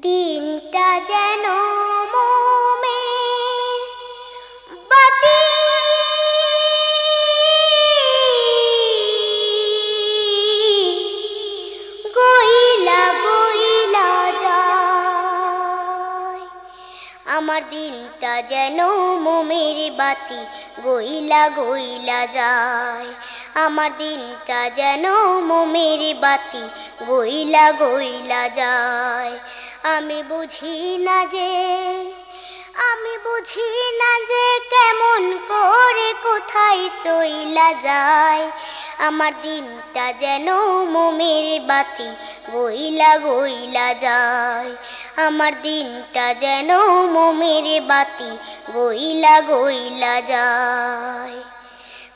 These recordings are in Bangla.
দিনটা যেন আমার দিনটা যেন মোমের বাতি গইলা গইলা যায়। আমার দিনটা যেন মোমের বাতি গইলা গইলা যায়। আমি বুঝি না যে, আমি বুঝি না যে কেমন করে কোথায় চইলা যায়। আমার দিনটা যেন মোমের বাতি গইলা গইলা যায়। আমার দিনটা যেন মোমের বাতি গইলা গইলা যায়।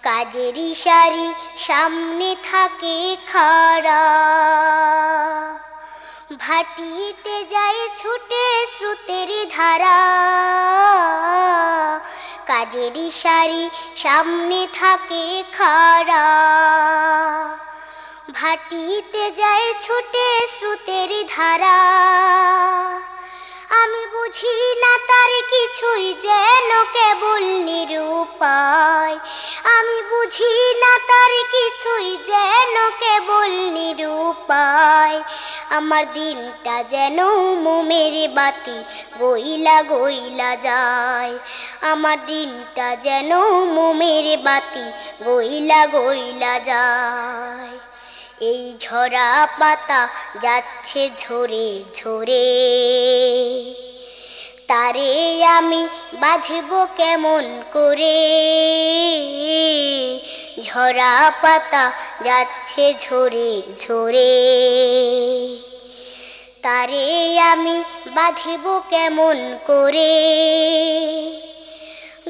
কাজের সারি সামনে থাকে খাড়া। ভাটিতে যায় ছুটে স্রোতের ধারা। কাজের সারি সামনে থাকে খাড়া। ভাটিতে যায় ছুটে স্রোতের ধারা। আমি বুঝি না তার কিছুই যেন কেবল নিরুপায়। আমি বুঝি না তার কিছুই যেন কেবল নিরুপায়। আমার দিনটা যেন মোমের বাতি, গইলা গইলা যায়। আমার দিনটা যেন মোমের বাতি, গইলা গইলা যায়। এই ঝরা পাতা যাচ্ছে ঝরে ঝরে। তারে আমি বাঁধব কেমন করে? ঝরা পাতা যাচ্ছে ঝরে ঝরে। তারে আমি বাঁধব কেমন করে?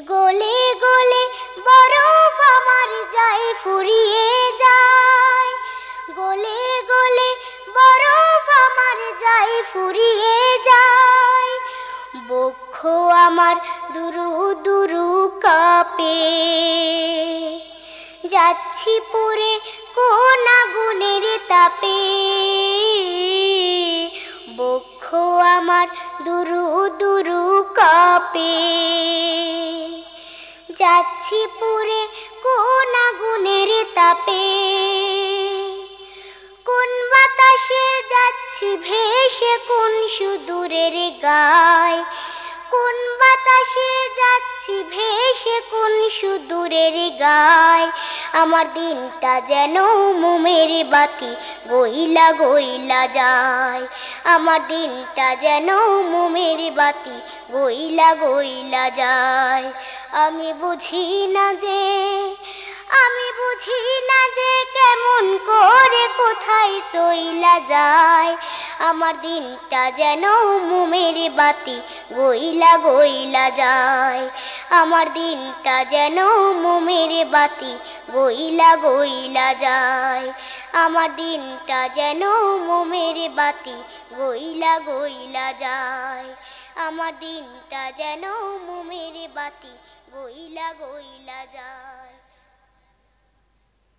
গলে গলে বরফ আমার যায় ফুরিয়ে যায়। গলে গলে বরফ আমার যায় ফুরিয়ে যায়। বক্ষ আমার দুরু দুরু কাপে। যাচ্ছি পুরে কোন আগুনের তাপে। বক্ষ আমার দুরু দুরু কাপে। যাচ্ছি পুরে কোন আগুনের তাপে। কোন বাতাসে যাচ্ছি ভেসে কোন সুদূরের গায়। কোন বাতাসে যাচ্ছি ভেসে কোন সুদূরের গায়? আমার দিনটা যেন মোমের বাতি গইলা গইলা যায়। আমার দিনটা যেন মোমের বাতি গইলা গইলা যায়। আমি বুঝি না যে আমি বুঝি না যে কেমন করে কোথায় চইলা যায়। আমার দিনটা যেন মোমের বাতি গইলা গইলা যায়। আমার দিনটা যেন মোমের বাতি গইলা গইলা যায়। আমার দিনটা যেন মোমের বাতি গইলা গইলা যায়। আমার দিনটা যেন মোমের বাতি গইলা গইলা যায়।